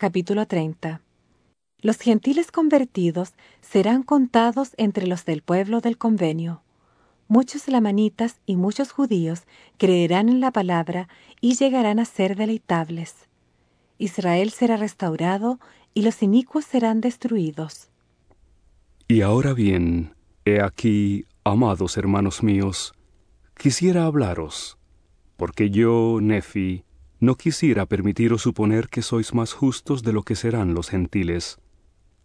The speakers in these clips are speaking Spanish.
capítulo 30. Los gentiles convertidos serán contados entre los del pueblo del convenio. Muchos lamanitas y muchos judíos creerán en la palabra y llegarán a ser deleitables. Israel será restaurado y los inicuos serán destruidos. Y ahora bien, he aquí, amados hermanos míos, quisiera hablaros, porque yo, Nefi, no quisiera permitiros suponer que sois más justos de lo que serán los gentiles,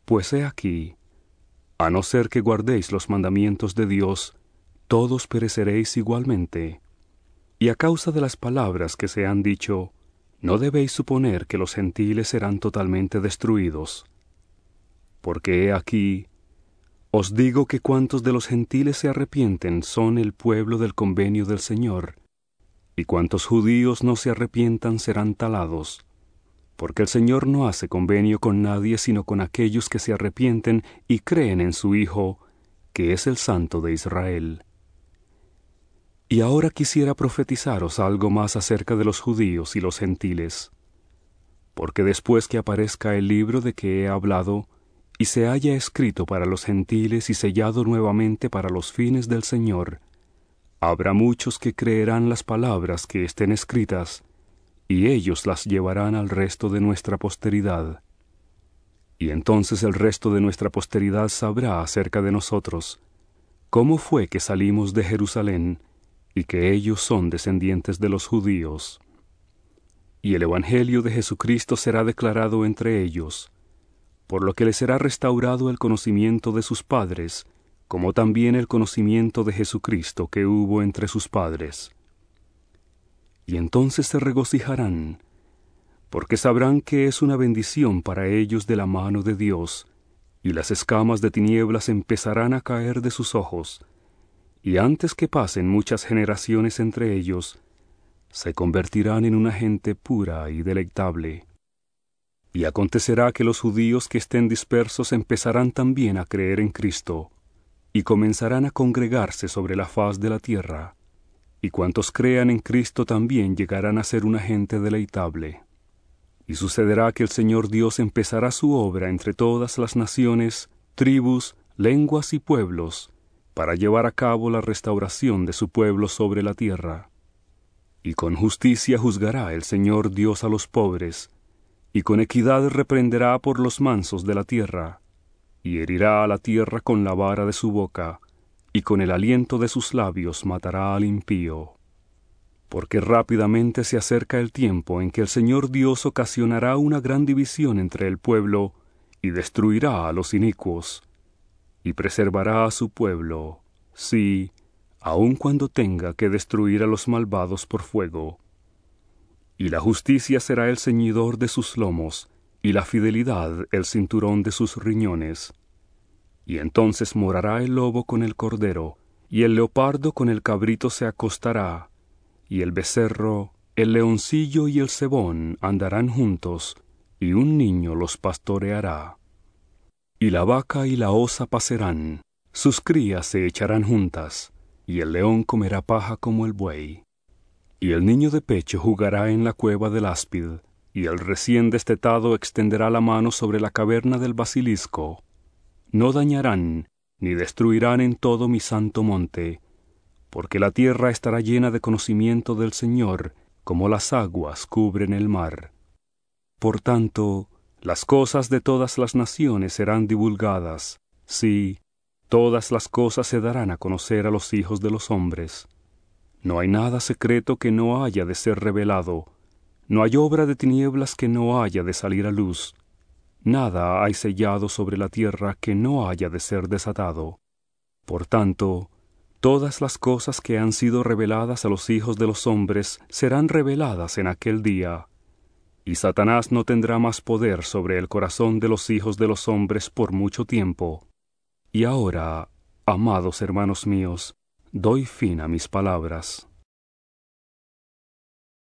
pues he aquí, a no ser que guardéis los mandamientos de Dios, todos pereceréis igualmente. Y a causa de las palabras que se han dicho, no debéis suponer que los gentiles serán totalmente destruidos. Porque he aquí, os digo que cuantos de los gentiles se arrepienten son el pueblo del convenio del Señor, y cuantos judíos no se arrepientan serán talados, porque el Señor no hace convenio con nadie sino con aquellos que se arrepienten y creen en su Hijo, que es el Santo de Israel. Y ahora quisiera profetizaros algo más acerca de los judíos y los gentiles, porque después que aparezca el libro de que he hablado, y se haya escrito para los gentiles y sellado nuevamente para los fines del Señor, habrá muchos que creerán las palabras que estén escritas, y ellos las llevarán al resto de nuestra posteridad. Y entonces el resto de nuestra posteridad sabrá acerca de nosotros, cómo fue que salimos de Jerusalén, y que ellos son descendientes de los judíos. Y el Evangelio de Jesucristo será declarado entre ellos, por lo que les será restaurado el conocimiento de sus padres, como también el conocimiento de Jesucristo que hubo entre sus padres. Y entonces se regocijarán, porque sabrán que es una bendición para ellos de la mano de Dios, y las escamas de tinieblas empezarán a caer de sus ojos, y antes que pasen muchas generaciones entre ellos, se convertirán en una gente pura y deleitable. Y acontecerá que los judíos que estén dispersos empezarán también a creer en Cristo, y comenzarán a congregarse sobre la faz de la tierra, y cuantos crean en Cristo también llegarán a ser una gente deleitable. Y sucederá que el Señor Dios empezará su obra entre todas las naciones, tribus, lenguas y pueblos, para llevar a cabo la restauración de su pueblo sobre la tierra. Y con justicia juzgará el Señor Dios a los pobres, y con equidad reprenderá por los mansos de la tierra, y herirá a la tierra con la vara de su boca, y con el aliento de sus labios matará al impío. Porque rápidamente se acerca el tiempo en que el Señor Dios ocasionará una gran división entre el pueblo, y destruirá a los inicuos, y preservará a su pueblo, sí, aun cuando tenga que destruir a los malvados por fuego. Y la justicia será el ceñidor de sus lomos, y la fidelidad el cinturón de sus riñones. Y entonces morará el lobo con el cordero, y el leopardo con el cabrito se acostará, y el becerro, el leoncillo y el cebón andarán juntos, y un niño los pastoreará. Y la vaca y la osa pasarán, sus crías se echarán juntas, y el león comerá paja como el buey. Y el niño de pecho jugará en la cueva del áspid, y el recién destetado extenderá la mano sobre la caverna del basilisco. No dañarán, ni destruirán en todo mi santo monte, porque la tierra estará llena de conocimiento del Señor, como las aguas cubren el mar. Por tanto, las cosas de todas las naciones serán divulgadas, sí, todas las cosas se darán a conocer a los hijos de los hombres. No hay nada secreto que no haya de ser revelado, no hay obra de tinieblas que no haya de salir a luz, nada hay sellado sobre la tierra que no haya de ser desatado. Por tanto, todas las cosas que han sido reveladas a los hijos de los hombres serán reveladas en aquel día, y Satanás no tendrá más poder sobre el corazón de los hijos de los hombres por mucho tiempo. Y ahora, amados hermanos míos, doy fin a mis palabras.